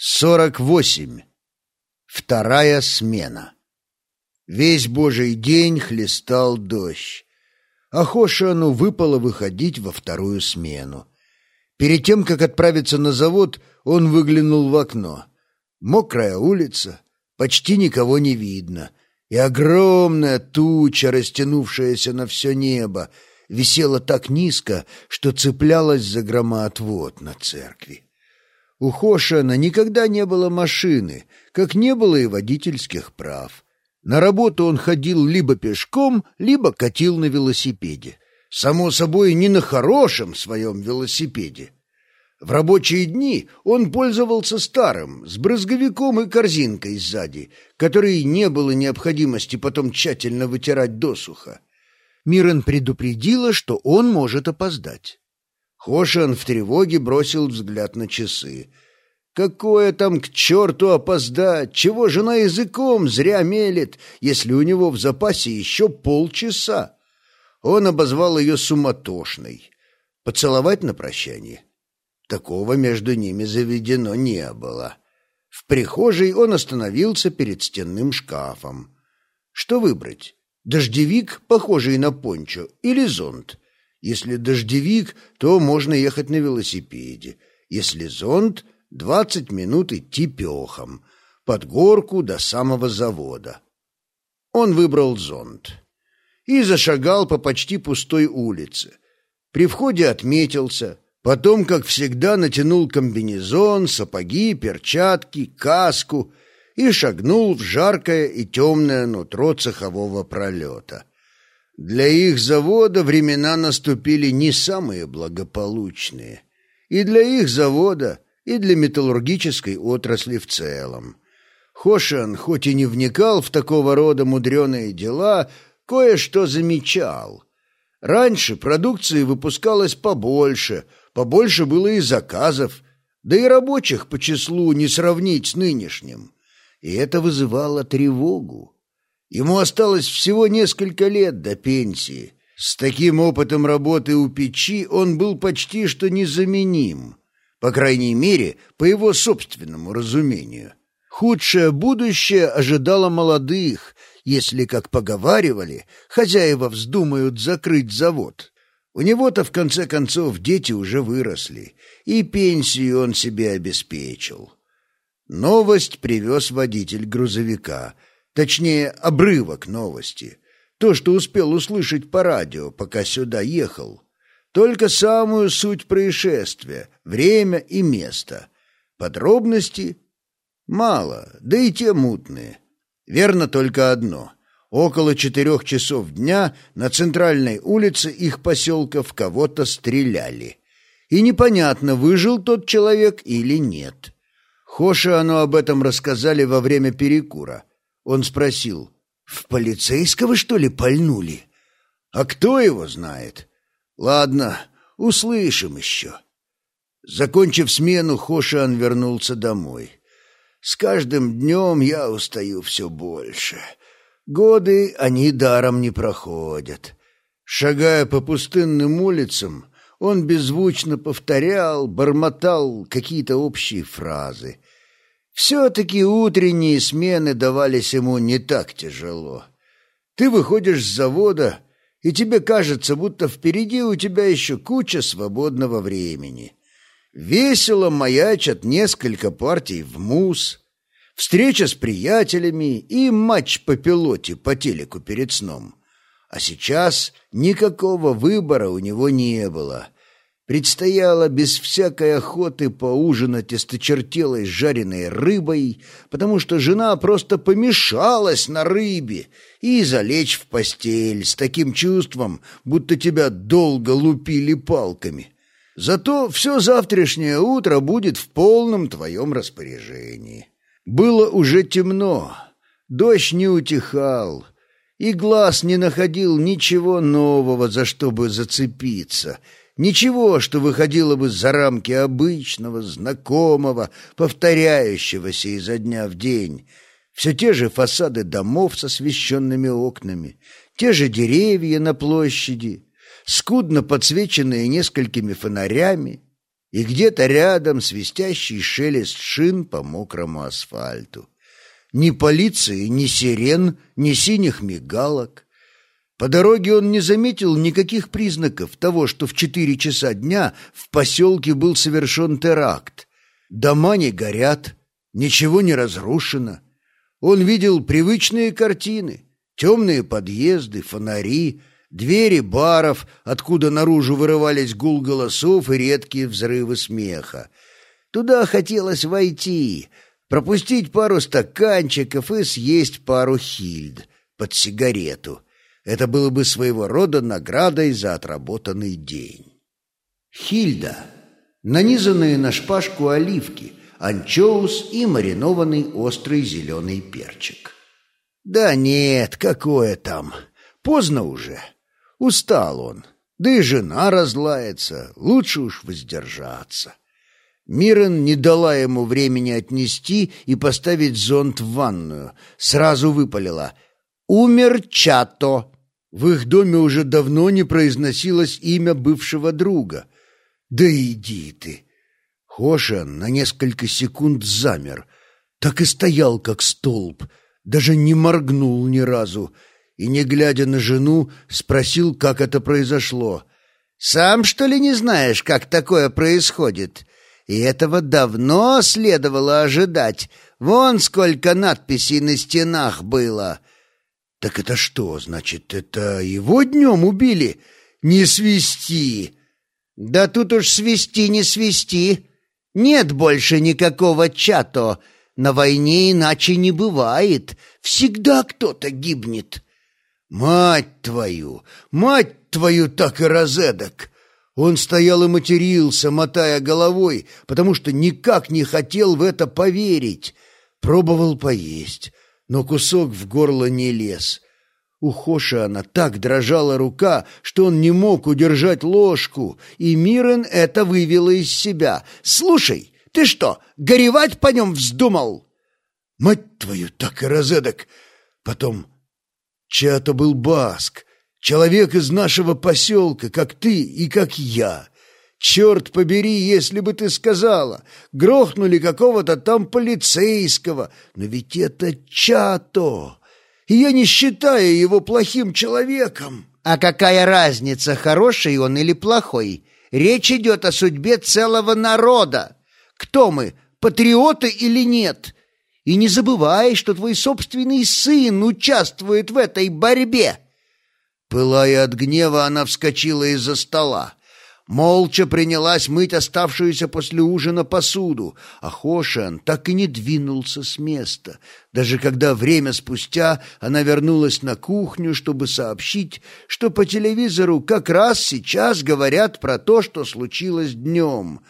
Сорок восемь. Вторая смена. Весь божий день хлестал дождь. А Хошану выпало выходить во вторую смену. Перед тем, как отправиться на завод, он выглянул в окно. Мокрая улица, почти никого не видно, и огромная туча, растянувшаяся на все небо, висела так низко, что цеплялась за громоотвод на церкви. У Хошана никогда не было машины, как не было и водительских прав. На работу он ходил либо пешком, либо катил на велосипеде. Само собой, не на хорошем своем велосипеде. В рабочие дни он пользовался старым, с брызговиком и корзинкой сзади, которой не было необходимости потом тщательно вытирать досуха. Мирон предупредила, что он может опоздать. Хошиан в тревоге бросил взгляд на часы. Какое там к черту опоздать? Чего жена языком зря мелет, если у него в запасе еще полчаса? Он обозвал ее суматошной. Поцеловать на прощание? Такого между ними заведено не было. В прихожей он остановился перед стенным шкафом. Что выбрать? Дождевик, похожий на пончо, или зонт? Если дождевик, то можно ехать на велосипеде. Если зонт, двадцать минут идти пехом, под горку до самого завода. Он выбрал зонт и зашагал по почти пустой улице. При входе отметился, потом, как всегда, натянул комбинезон, сапоги, перчатки, каску и шагнул в жаркое и темное нутро цехового пролета. Для их завода времена наступили не самые благополучные. И для их завода, и для металлургической отрасли в целом. Хошан, хоть и не вникал в такого рода мудреные дела, кое-что замечал. Раньше продукции выпускалось побольше, побольше было и заказов, да и рабочих по числу не сравнить с нынешним. И это вызывало тревогу. Ему осталось всего несколько лет до пенсии. С таким опытом работы у печи он был почти что незаменим, по крайней мере, по его собственному разумению. Худшее будущее ожидало молодых, если, как поговаривали, хозяева вздумают закрыть завод. У него-то, в конце концов, дети уже выросли, и пенсию он себе обеспечил. Новость привез водитель грузовика — Точнее, обрывок новости. То, что успел услышать по радио, пока сюда ехал. Только самую суть происшествия, время и место. Подробности мало, да и те мутные. Верно только одно. Около четырех часов дня на центральной улице их поселка в кого-то стреляли. И непонятно, выжил тот человек или нет. Хоше оно об этом рассказали во время перекура. Он спросил, «В полицейского, что ли, пальнули?» «А кто его знает?» «Ладно, услышим еще». Закончив смену, Хошиан вернулся домой. «С каждым днем я устаю все больше. Годы, они даром не проходят». Шагая по пустынным улицам, он беззвучно повторял, бормотал какие-то общие фразы. Все-таки утренние смены давались ему не так тяжело. Ты выходишь с завода, и тебе кажется, будто впереди у тебя еще куча свободного времени. Весело маячат несколько партий в мус, встреча с приятелями и матч по пилоте по телеку перед сном. А сейчас никакого выбора у него не было — Предстояло без всякой охоты поужинать осточертелой жареной рыбой, потому что жена просто помешалась на рыбе, и залечь в постель с таким чувством, будто тебя долго лупили палками. Зато все завтрашнее утро будет в полном твоем распоряжении. Было уже темно, дождь не утихал, и глаз не находил ничего нового, за что бы зацепиться — Ничего, что выходило бы за рамки обычного, знакомого, повторяющегося изо дня в день. Все те же фасады домов со освещенными окнами, те же деревья на площади, скудно подсвеченные несколькими фонарями. и где-то рядом свистящий шелест шин по мокрому асфальту. Ни полиции, ни сирен, ни синих мигалок. По дороге он не заметил никаких признаков того, что в четыре часа дня в поселке был совершен теракт. Дома не горят, ничего не разрушено. Он видел привычные картины, темные подъезды, фонари, двери баров, откуда наружу вырывались гул голосов и редкие взрывы смеха. Туда хотелось войти, пропустить пару стаканчиков и съесть пару хильд под сигарету. Это было бы своего рода наградой за отработанный день. Хильда — нанизанные на шпажку оливки, анчоус и маринованный острый зеленый перчик. Да нет, какое там, поздно уже. Устал он, да и жена разлается, лучше уж воздержаться. Мирон не дала ему времени отнести и поставить зонт в ванную. Сразу выпалила «Умер Чато». В их доме уже давно не произносилось имя бывшего друга. «Да иди ты!» Хоша на несколько секунд замер, так и стоял, как столб, даже не моргнул ни разу, и, не глядя на жену, спросил, как это произошло. «Сам, что ли, не знаешь, как такое происходит? И этого давно следовало ожидать. Вон сколько надписей на стенах было!» «Так это что, значит, это его днем убили? Не свисти!» «Да тут уж свисти не свисти. Нет больше никакого чато. На войне иначе не бывает. Всегда кто-то гибнет». «Мать твою! Мать твою так и разэдак!» Он стоял и матерился, мотая головой, потому что никак не хотел в это поверить. Пробовал поесть, но кусок в горло не лез. У Хошиана так дрожала рука, что он не мог удержать ложку, и Мирен это вывело из себя. «Слушай, ты что, горевать по нем вздумал?» «Мать твою, так и разэдак!» Потом Чья-то был Баск, человек из нашего поселка, как ты и как я. Черт побери, если бы ты сказала, грохнули какого-то там полицейского, но ведь это Чато, и я не считаю его плохим человеком. А какая разница, хороший он или плохой? Речь идет о судьбе целого народа. Кто мы, патриоты или нет? И не забывай, что твой собственный сын участвует в этой борьбе!» Пылая от гнева, она вскочила из-за стола. Молча принялась мыть оставшуюся после ужина посуду, а Хошиан так и не двинулся с места, даже когда время спустя она вернулась на кухню, чтобы сообщить, что по телевизору как раз сейчас говорят про то, что случилось днем.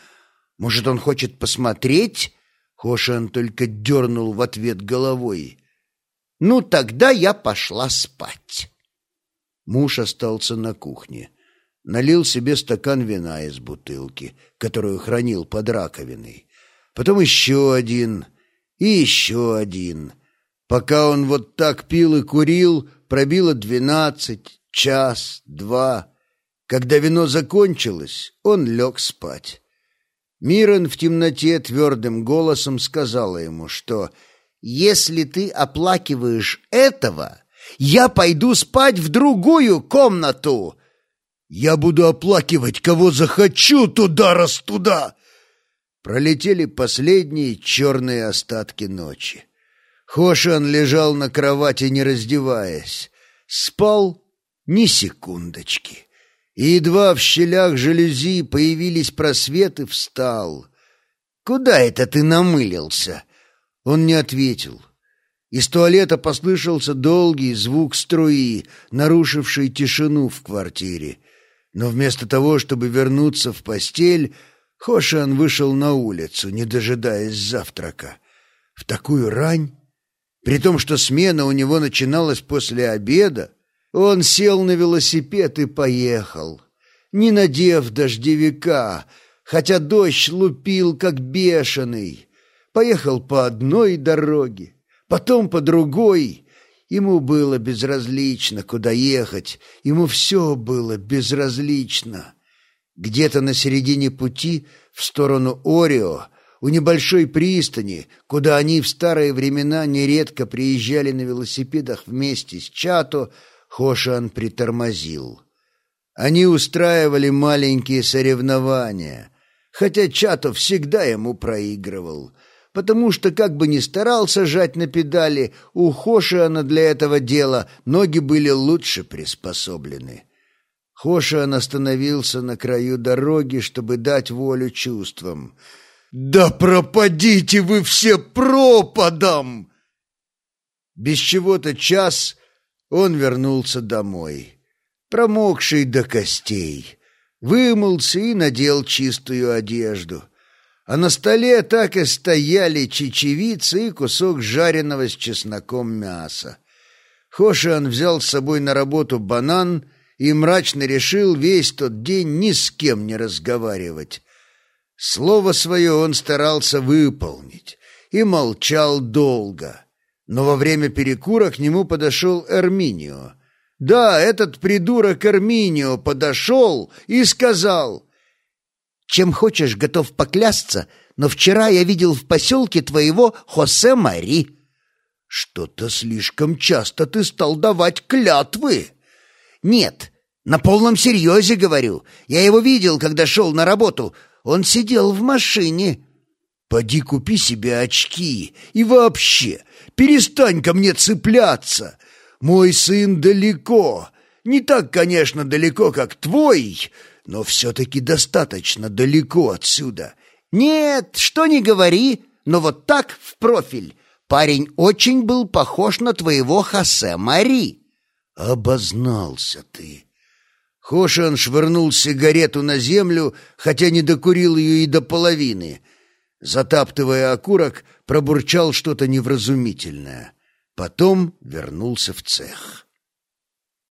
Может, он хочет посмотреть? Хошан только дернул в ответ головой. «Ну, тогда я пошла спать». Муж остался на кухне. Налил себе стакан вина из бутылки, которую хранил под раковиной. Потом еще один и еще один. Пока он вот так пил и курил, пробило двенадцать, час, два. Когда вино закончилось, он лег спать. Мирон в темноте твердым голосом сказала ему, что «Если ты оплакиваешь этого, я пойду спать в другую комнату». «Я буду оплакивать, кого захочу, туда раз туда!» Пролетели последние черные остатки ночи. Хошан лежал на кровати, не раздеваясь. Спал ни секундочки и едва в щелях жалюзи появились просветы, встал. «Куда это ты намылился?» Он не ответил. Из туалета послышался долгий звук струи, нарушивший тишину в квартире. Но вместо того, чтобы вернуться в постель, Хошан вышел на улицу, не дожидаясь завтрака. В такую рань? При том, что смена у него начиналась после обеда, он сел на велосипед и поехал, не надев дождевика, хотя дождь лупил, как бешеный. Поехал по одной дороге, потом по другой. Ему было безразлично, куда ехать, ему все было безразлично. Где-то на середине пути В сторону Орио, у небольшой пристани, куда они в старые времена нередко приезжали на велосипедах вместе с Чато, Хошан притормозил. Они устраивали маленькие соревнования, хотя Чато всегда ему проигрывал, потому что, как бы ни старался жать на педали, у Хошиана для этого дела ноги были лучше приспособлены. Хошиан остановился на краю дороги, чтобы дать волю чувствам. «Да пропадите вы все пропадом!» Без чего-то час он вернулся домой промокший до костей, вымылся и надел чистую одежду. А на столе так и стояли чечевица и кусок жареного с чесноком мяса. Хошиан взял с собой на работу банан и мрачно решил весь тот день ни с кем не разговаривать. Слово свое он старался выполнить и молчал долго. Но во время перекура к нему подошел Эрминио. Да, этот придурок Арминио подошел и сказал, «Чем хочешь, готов поклясться, но вчера я видел в поселке твоего Хосе Мари». «Что-то слишком часто ты стал давать клятвы». «Нет, на полном серьезе говорю. Я его видел, когда шел на работу. Он сидел в машине». «Поди купи себе очки и вообще перестань ко мне цепляться. Мой сын далеко. Не так, конечно, далеко, как твой, но все-таки достаточно далеко отсюда. Нет, что не говори, но вот так в профиль. Парень очень был похож на твоего Хосе Мари. Обознался ты. Хошан швырнул сигарету на землю, хотя не докурил ее и до половины. Затаптывая окурок, пробурчал что-то невразумительное. Потом вернулся в цех.